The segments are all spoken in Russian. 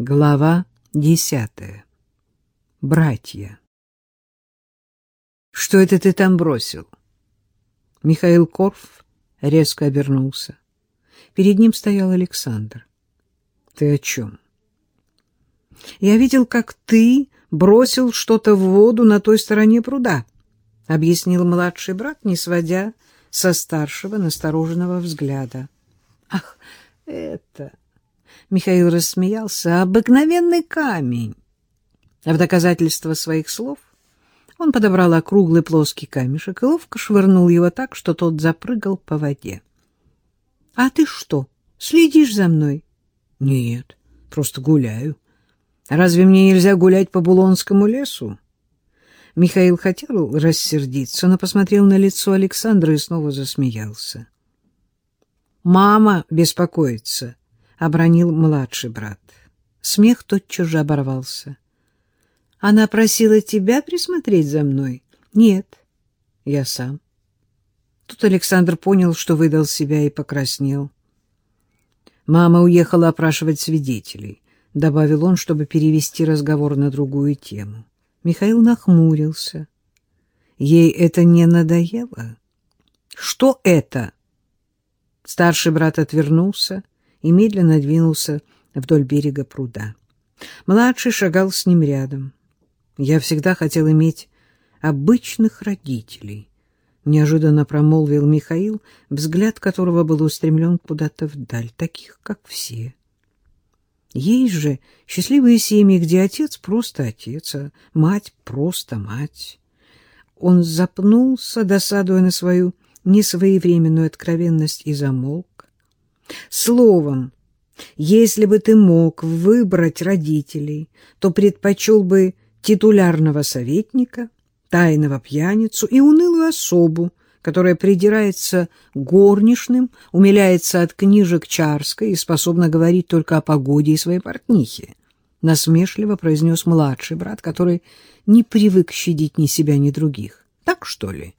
Глава десятая. Братья. Что это ты там бросил? Михаил Корф резко обернулся. Перед ним стоял Александр. Ты о чем? Я видел, как ты бросил что-то в воду на той стороне пруда, объяснил младший брат, не сводя со старшего настороженного взгляда. Ах, это Михаил рассмеялся. «Обыкновенный камень!» А в доказательство своих слов он подобрал округлый плоский камешек и ловко швырнул его так, что тот запрыгал по воде. «А ты что, следишь за мной?» «Нет, просто гуляю. Разве мне нельзя гулять по Булонскому лесу?» Михаил хотел рассердиться, но посмотрел на лицо Александра и снова засмеялся. «Мама беспокоится», — обронил младший брат. Смех тотчас же оборвался. — Она просила тебя присмотреть за мной? — Нет, я сам. Тут Александр понял, что выдал себя и покраснел. Мама уехала опрашивать свидетелей, — добавил он, чтобы перевести разговор на другую тему. Михаил нахмурился. Ей это не надоело? — Что это? Старший брат отвернулся и медленно двинулся вдоль берега пруда. Младший шагал с ним рядом. Я всегда хотел иметь обычных родителей, неожиданно промолвил Михаил, взгляд которого был устремлен куда-то вдаль, таких, как все. Есть же счастливые семьи, где отец просто отец, а мать просто мать. Он запнулся, досадуя на свою несвоевременную откровенность, и замолк. Словом, если бы ты мог выбрать родителей, то предпочел бы титулярного советника, тайного пьяницу и унылую особу, которая придирается горничным, умиляется от книжек Чарской и способна говорить только о погоде и своей портнихе. Насмешливо произнес младший брат, который не привык щадить ни себя, ни других. Так что ли?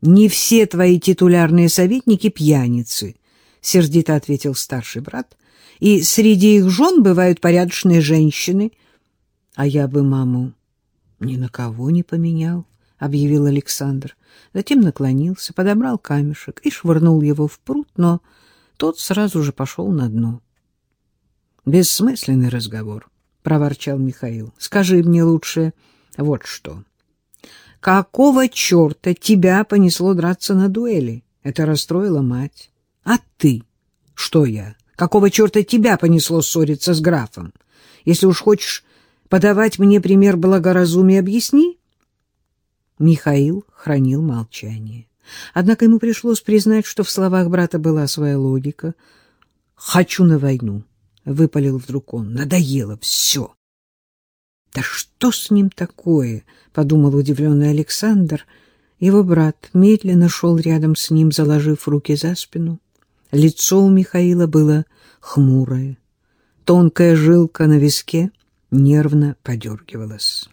Не все твои титулярные советники пьяницы, — сердито ответил старший брат. — И среди их жен бывают порядочные женщины. — А я бы маму ни на кого не поменял, — объявил Александр. Затем наклонился, подобрал камешек и швырнул его в пруд, но тот сразу же пошел на дно. — Бессмысленный разговор, — проворчал Михаил. — Скажи мне лучше вот что. Какого черта тебя понесло драться на дуэли? Это расстроило мать. А ты? Что я? Какого черта тебя понесло ссориться с графом? Если уж хочешь подавать мне пример благоразумия, объясни. Михаил хранил молчание. Однако ему пришлось признать, что в словах брата была своя логика. «Хочу на войну», — выпалил вдруг он. «Надоело все». «Да что с ним такое?» — подумал удивленный Александр. Его брат медленно шел рядом с ним, заложив руки за спину. Лицо у Михаила было хмурое. Тонкая жилка на виске нервно подергивалась.